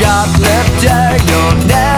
sharp left diagonal